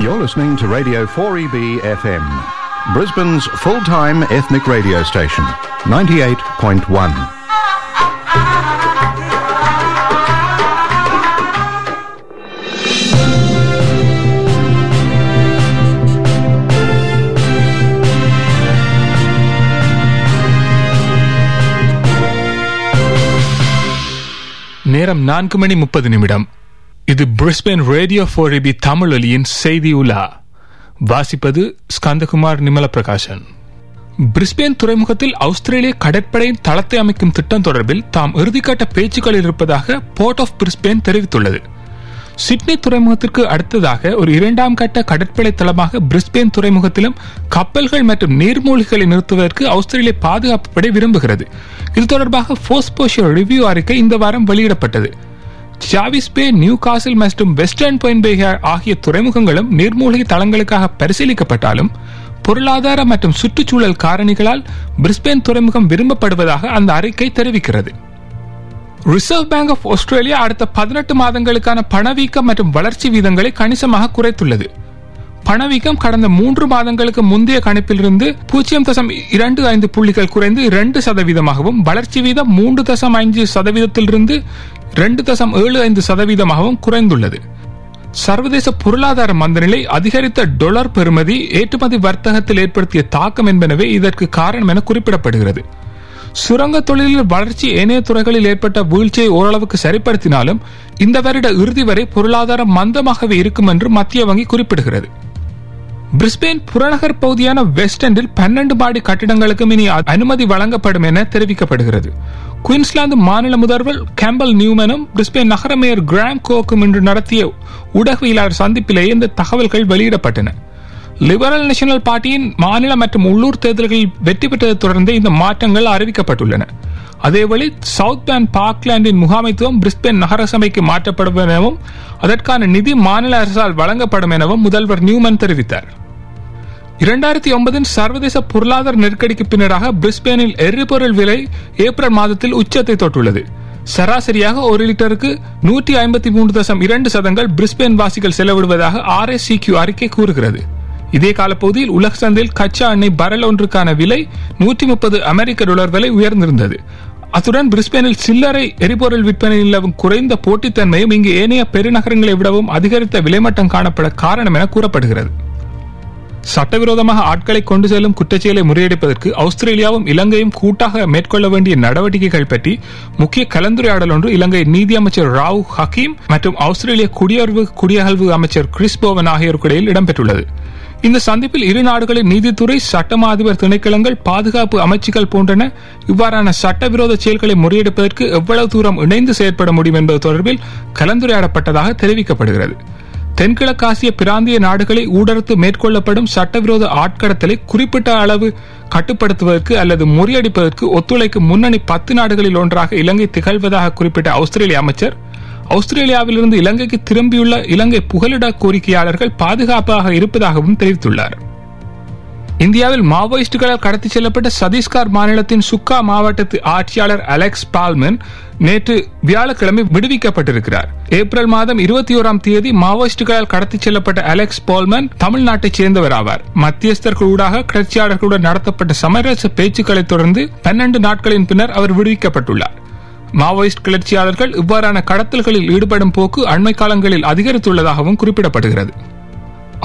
You're listening to Radio 4EB FM, Brisbane's full time ethnic radio station, 98.1. நேரம் நான்கு மணி முப்பது நிமிடம் இது Brisbane radio four E Tamil ஒலியின் செய்தி உலா. வாசிப்பது ஸ்கந்தகுமார் நிமல பிரகாஷன் பிரிஸ்பேன் துறைமுகத்தில் ஆஸ்திரேலிய கடற்படையின் தளத்தை அமைக்கும் திட்டம் தொடர்பில் தாம் இறுதிக்கட்ட பேச்சுக்களில் இருப்பதாக போர்ட் ஆஃப் பிரிஸ்பேன் தெரிவித்துள்ளது. சிட்னி துறைமுகத்திற்கு அடுத்ததாக ஒரு இரண்டாம் கட்ட கடற்படை தளமாக பிரிஸ்பேன் துறைமுகத்திலும் கப்பல்கள் மற்றும் நீர்மூழ்கிகளை நிறுத்துவதற்கு ஆஸ்திரேலிய பாதுகாப்பு படை விரும்புகிறது. இது தொடர்பாக போஸ்போஷியோ ரிவ்யூ அறிக்கை இந்த வாரம் வெளியிடப்பட்டது. சாவிஸ் பே நியூ காசில் மற்றும் வெஸ்டர்ன் பாயிண்ட் பே ஆகிய துறைமுகங்களும் நீர்மூழ்கி தளங்களுக்காக பரிசீலிக்கப்பட்டாலும் பொருளாதார மற்றும் சுற்றுச்சூழல் காரணிகளால் பிரிஸ்பேன் துறைமுகம் விரும்பப்படுவதாக அந்த அறிக்கை தெரிவிக்கிறது. ரிசர்வ் பேங்க் ஆஃப் ஆஸ்திரேலியா அடுத்த பதினெட்டு மாதங்களுக்கான பணவீக்கம் மற்றும் வளர்ச்சி வீதங்களை கணிசமாக குறைத்துள்ளது. பணவீக்கம் கடந்த மூன்று மாதங்களுக்கு முந்தைய கணிப்பிலிருந்து பூஜ்ஜியம் தசம் இரண்டு ஐந்து புள்ளிகள் குறைந்து இரண்டு சதவீதமாகவும் வளர்ச்சி வீதம் மூன்று தசம் ஐந்து சதவீதத்திலிருந்து ரெண்டு தசம் ஏழு ஐந்து சதவீதமாகவும் குறைந்துள்ளது. சர்வதேச பொருளாதார மந்தநிலை அதிகரித்த டொலர் பெறுமதி ஏற்றுமதி வர்த்தகத்தில் ஏற்படுத்திய தாக்கம் என்பனவே இதற்கு காரணம் என குறிப்பிடப்படுகிறது. சுரங்க தொழிலில் வளர்ச்சி ஏனைய துறைகளில் ஏற்பட்ட வீழ்ச்சியை ஓரளவுக்கு சரிப்படுத்தினாலும் இந்த வருட இறுதி வரை பொருளாதாரம் மந்தமாகவே இருக்கும் என்று மத்திய வங்கி குறிப்பிடுகிறது. பிரிஸ்பேன் புறநகர் பகுதியான வெஸ்ட் எண்டில் பன்னெண்டு மாடி கட்டிடங்களுக்கும் இனி அனுமதி வழங்கப்படும் என தெரிவிக்கப்படுகிறது. குயின்ஸ்லாந்து மாநில முதல்வர் கேம்பல் நியூமனும் பிரிஸ்பேன் நகர மேயர் கிராம் கோக்கும் இன்று நடத்திய ஊடகவியலாளர் சந்திப்பிலேயே இந்த தகவல்கள் வெளியிடப்பட்டன. லிபரல் நேஷனல் பார்ட்டியின் மாநில மற்றும் உள்ளூர் தேர்தல்களில் வெற்றி பெற்றதை தொடர்ந்து இந்த மாற்றங்கள் அறிவிக்கப்பட்டுள்ளன. அதேவழி சவுத் பேன் பார்க்லாண்டின் முகாமைத்துவம் பிரிஸ்பேன் நகர சபைக்கு மாற்றப்படும் எனவும் அதற்கான நிதி மாநில அரசால் வழங்கப்படும் எனவும் முதல்வர் நியூமன் தெரிவித்தார். இரண்டாயிரத்தி ஒன்பதின் சர்வதேச பொருளாதார நெருக்கடிக்கு பின்னராக பிரிஸ்பேனில் எரிபொருள் விலை ஏப்ரல் மாதத்தில் உச்சத்தை தொட்டுள்ளது. சராசரியாக ஒரு லிட்டருக்கு நூற்றி ஐம்பத்தி மூன்று தசம் இரண்டு சதங்கள் பிரிஸ்பேன் வாசிகள் செலவிடுவதாக ஆர்எஸ்சிக்யூ அறிக்கை கூறுகிறது. இதே காலப்பகுதியில் உலக சந்தையில் கச்சா எண்ணெய் பரல் ஒன்றுக்கான விலை நூற்றி முப்பது அமெரிக்க டாலர் விலை உயர்ந்திருந்தது. அத்துடன் பிரிஸ்பேனில் சில்லறை எரிபொருள் விற்பனையில் நிலவும் குறைந்த போட்டித்தன்மையும் இங்கு ஏனைய பெருநகரங்களை விடவும் அதிகரித்த விலைமட்டம் காணப்பட காரணம் என கூறப்படுகிறது. சட்டவிரோதமாக ஆட்களை கொண்டு செல்லும் குற்றச்செயலை முறியடிப்பதற்கு ஆஸ்திரேலியாவும் இலங்கையும் கூட்டாக மேற்கொள்ள வேண்டிய நடவடிக்கைகள் பற்றி முக்கிய கலந்துரையாடல் ஒன்று இலங்கை நீதி அமைச்சர் ராவ் ஹக்கீம் மற்றும் ஆஸ்திரேலிய குடியுறவு குடியகழ்வு அமைச்சர் கிறிஸ் போவன் ஆகியோருக்கிடையில் இடம்பெற்றுள்ளது. இந்த சந்திப்பில் இரு நாடுகளின் நீதித்துறை சட்டமா அதிபர் திணைக்களங்கள் பாதுகாப்பு அமைச்சுகள் போன்றன இவ்வாறான சட்டவிரோத செயல்களை முறியடிப்பதற்கு எவ்வளவு தூரம் இணைந்து செயற்பட முடியும் என்பது தொடர்பில் கலந்துரையாடப்பட்டதாக தெரிவிக்கப்படுகிறது. தென்கிழக்காசிய பிராந்திய நாடுகளை ஊடறுத்து மேற்கொள்ளப்படும் சட்டவிரோத ஆட்கடத்தலை குறிப்பிட்ட அளவு கட்டுப்படுத்துவதற்கு அல்லது முறியடிப்பதற்கு ஒத்துழைக்கும் முன்னணி பத்து நாடுகளில் ஒன்றாக இலங்கை திகழ்வதாக குறிப்பிட்ட ஆஸ்திரேலிய அமைச்சர். ஆஸ்திரேலியாவிலிருந்து இலங்கைக்கு திரும்பியுள்ள இலங்கை புகலிட கோரிக்கையாளர்கள் பாதுகாப்பாக இருப்பதாகவும் தெரிவித்துள்ளார். இந்தியாவில் மாவோயிஸ்டுகளால் கடத்தி செல்லப்பட்ட சத்தீஸ்கர் மாநிலத்தின் சுக்கா மாவட்டத்து ஆட்சியாளர் அலெக்ஸ் பால்மன் நேற்று வியாழக்கிழமை விடுவிக்கப்பட்டிருக்கிறார். ஏப்ரல் மாதம் இருபத்தி ஓராம் தேதி மாவோயிஸ்டுகளால் கடத்தி செல்லப்பட்ட அலெக்ஸ் பால்மன் தமிழ்நாட்டைச் சேர்ந்தவர் ஆவார் மத்தியஸ்தர்களூடாக கிளர்ச்சியாளர்களுடன் நடத்தப்பட்ட சமரச பேச்சுக்களை தொடர்ந்து பன்னெண்டு நாட்களின் பின்னர் அவர் விடுவிக்கப்பட்டுள்ளார். மாவோயிஸ்ட் கிளர்ச்சியாளர்கள் இவ்வாறான கடத்தல்களில் ஈடுபடும் போக்கு அண்மை காலங்களில் அதிகரித்துள்ளதாகவும் குறிப்பிடப்படுகிறது.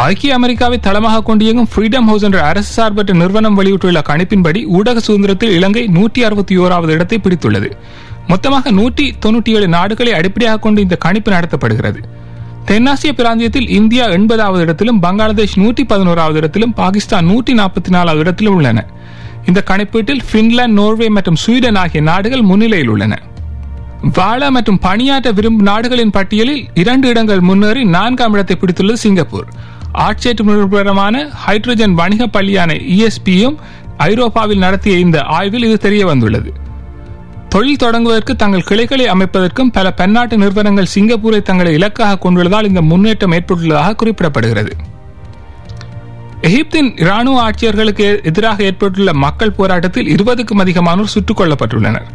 ஐக்கிய அமெரிக்காவை தளமாக கொண்டு இயங்கும் ஃப்ரீடம் ஹவுஸ் என்ற அரசு சார்பற்ற நிறுவனம் வெளியிட்டுள்ள கணிப்பின்படி ஊடக சுதந்திரத்தில் இலங்கை நூற்றி அறுபத்தி ஓராவது இடத்தை பிடித்துள்ளது. மொத்தமாக நூற்றி தொன்னூற்றி ஏழு நாடுகளை அடிப்படையாக கொண்டு இந்த கணிப்பு நடத்தப்படுகிறது. தென்னாசிய பிராந்தியத்தில் இந்தியா எண்பதாவது இடத்திலும் பங்களாதேஷ் நூற்றி பதினோராவது இடத்திலும் பாகிஸ்தான் நூற்றி நாற்பத்தி நாலாவது இடத்திலும் உள்ளன. இந்த கணிப்பீட்டில் பின்லாந்து நோர்வே மற்றும் ஸ்வீடன் ஆகிய நாடுகள் முன்னிலையில் உள்ளன. வாழ மற்றும் பணியாற்ற விரும்பும் நாடுகளின் பட்டியலில் இரண்டு இடங்கள் முன்னேறி நான்காம் இடத்தை பிடித்துள்ளது சிங்கப்பூர். ஆட்சேற்று நிறுவனமான ஹைட்ரஜன் வணிக பள்ளியான இஎஸ்பியும் ஐரோப்பாவில் நடத்திய இந்த ஆய்வில் இது தெரிய வந்துள்ளது தொழில் தொடங்குவதற்கு தங்கள் கிளைகளை அமைப்பதற்கும் பல பன்னாட்டு நிறுவனங்கள் சிங்கப்பூரை தங்களை இலக்காக கொண்டுள்ளதால் இந்த முன்னேற்றம் ஏற்பட்டுள்ளதாக குறிப்பிடப்படுகிறது. எகிப்தின் இராணுவ ஆட்சியர்களுக்கு எதிராக ஏற்பட்டுள்ள மக்கள் போராட்டத்தில் இருபதுக்கும் அதிகமானோர் சுட்டுக் கொல்லப்பட்டுள்ளனர்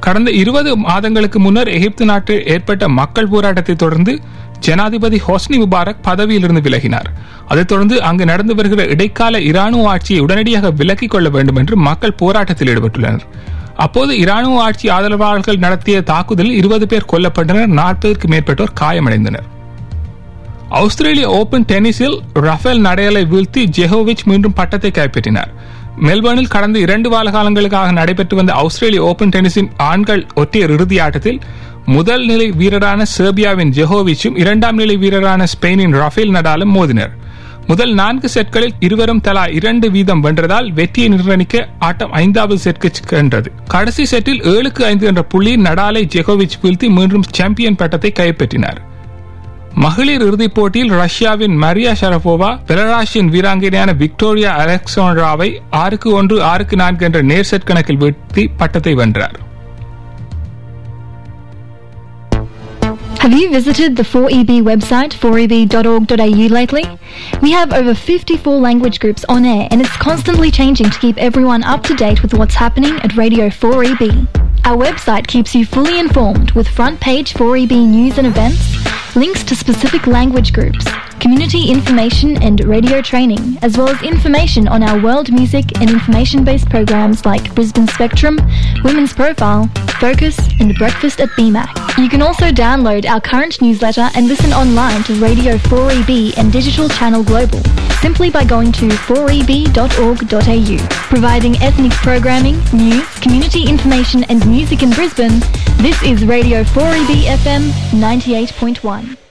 கடந்த இருபது மாதங்களுக்கு முன்னர் எகிப்து நாட்டில் ஏற்பட்ட மக்கள் போராட்டத்தை தொடர்ந்து ஜனாதிபதி ஹொஸ்னி முபாரக் பதவியிலிருந்து விலகினார். அதைத் தொடர்ந்து அங்கு நடந்து வருகிற இடைக்கால இராணுவ ஆட்சியை உடனடியாக விலக்கிக் கொள்ள வேண்டும் என்று மக்கள் போராட்டத்தில் ஈடுபட்டுள்ளனர். அப்போது இராணுவ ஆட்சி ஆதரவாளர்கள் நடத்திய தாக்குதலில் இருபது பேர் கொல்லப்பட்டனர் நாற்பதுக்கு மேற்பட்டோர் காயமடைந்தனர். ஆஸ்திரேலிய ஓபன் டென்னிஸில் ரஃபேல் நடையலை வீழ்த்தி ஜெஹோவிச் மீண்டும் பட்டத்தை கைப்பற்றினார். மெல்பர்னில் கடந்த இரண்டு வார காலங்களுக்காக நடைபெற்று வந்த ஆஸ்திரேலிய ஓபன் டென்னிஸின் ஆண்கள் ஒற்றையர் இறுதி ஆட்டத்தில் முதல் நிலை வீரரான செர்பியாவின் ஜெஹோவிச்சும் இரண்டாம் நிலை வீரரான ஸ்பெயினின் ரஃபேல் நடாலும் மோதினர். முதல் நான்கு செட்களில் இருவரும் தலா இரண்டு வீதம் வென்றதால் வெற்றியை நிர்ணயிக்க ஆட்டம் ஐந்தாவது செட்க்கு சென்றது. கடைசி செட்டில் ஏழுக்கு ஐந்து என்ற புள்ளி நடாலை ஜெகோவிச் வீழ்த்தி மீண்டும் சாம்பியன் பட்டத்தை கைப்பற்றினார். மகளிர் இறுதிப் போட்டியில் ரஷ்யாவின் மரியா ஷரபோவா பெலராஷியின் வீராங்கனையான விக்டோரியா அலெக்சாண்ட்ராவை ஆறுக்கு ஒன்று ஆறுக்கு நான்கு என்ற நேர் செட் கணக்கில் வீழ்த்தி பட்டத்தை வென்றார். Have you visited the 4EB website, 4eb.org.au lately? We have over 54 language groups on air and it's constantly changing to keep everyone up to date with what's happening at Radio 4EB. Our website keeps you fully informed with front page 4EB news and events, links to specific language groups, community information and radio training, as well as information on our world music and information based programs like Brisbane Spectrum, Women's Profile, Focus, and Breakfast at BMAC. You can also download our current newsletter and listen online to Radio 4EB and Digital Channel Global simply by going to 4eb.org.au. Providing ethnic programming, news, community information, and music in Brisbane, this is Radio 4EB FM 98.1.